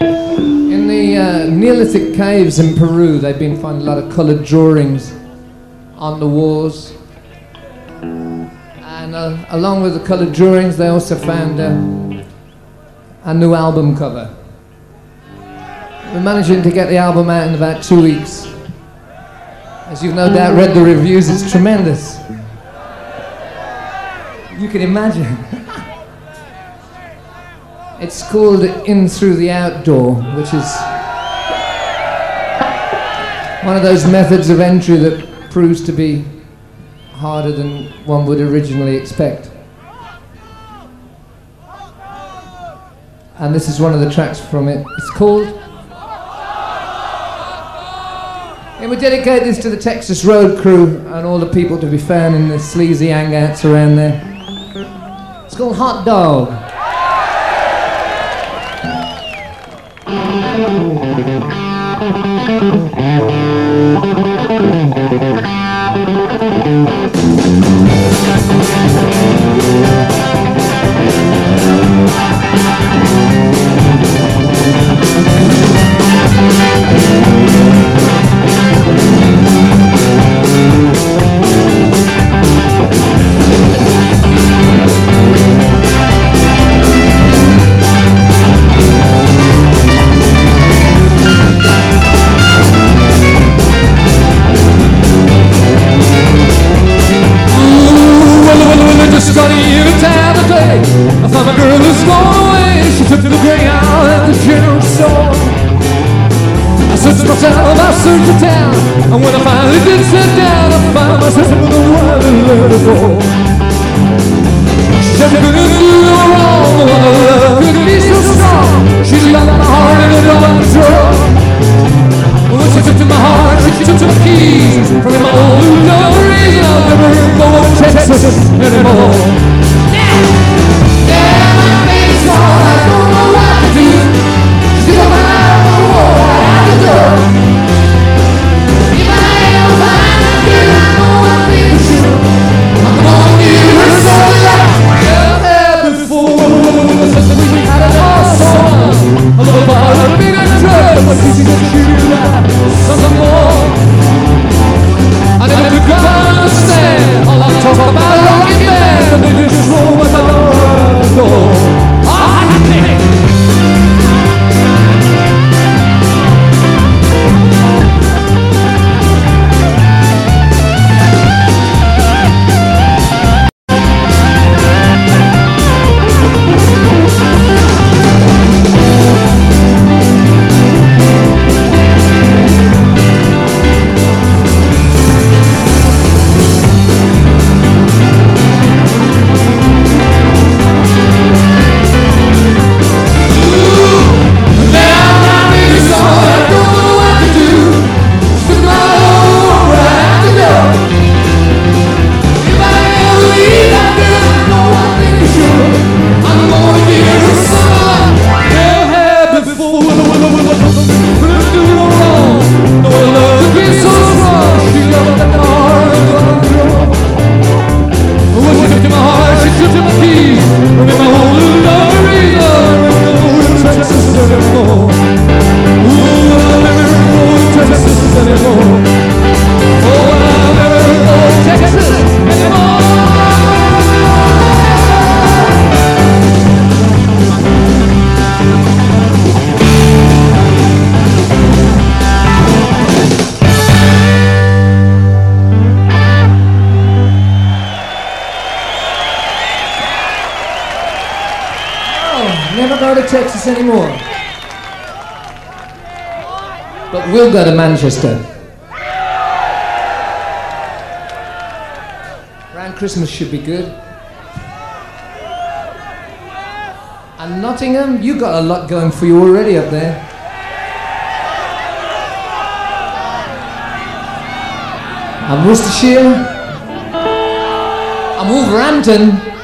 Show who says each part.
Speaker 1: In the uh, Neolithic caves in Peru, they've been finding a lot of coloured drawings on the walls. And uh, along with the coloured drawings, they also found uh, a new album cover. We're managing to get the album out in about two weeks. As you've no doubt read the reviews, it's tremendous. You can imagine. it's called In Through the Outdoor, which is one of those methods of entry that proves to be harder than one would originally expect. And this is one of the tracks from it. It's called. And we dedicate this to the Texas Road crew and all the people to be found in the sleazy hangouts around there. It's called Hot Dog.
Speaker 2: Thank you. Searched myself, I searched the town, and when I finally did sit down, I found myself with a wild little girl. She Essa noite de chuva
Speaker 1: tá Go to Texas anymore. But we'll go to Manchester. Around Christmas should be good. And Nottingham, you got a lot going for you already up there. And Worcestershire. And Wolverhampton.